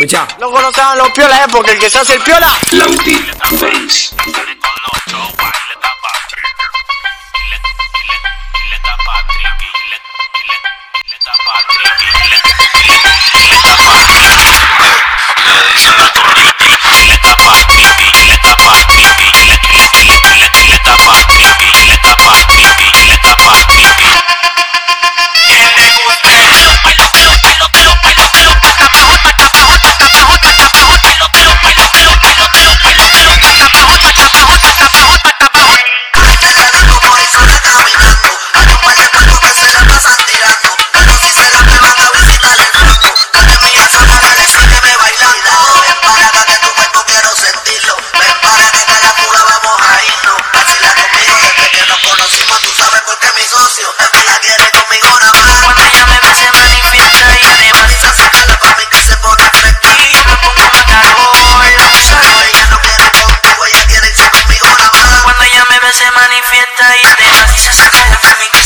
Escucha. No conocían los piolas, ¿eh? Porque el que se hace el piola. Face. Puta y de gracia se queda para mí me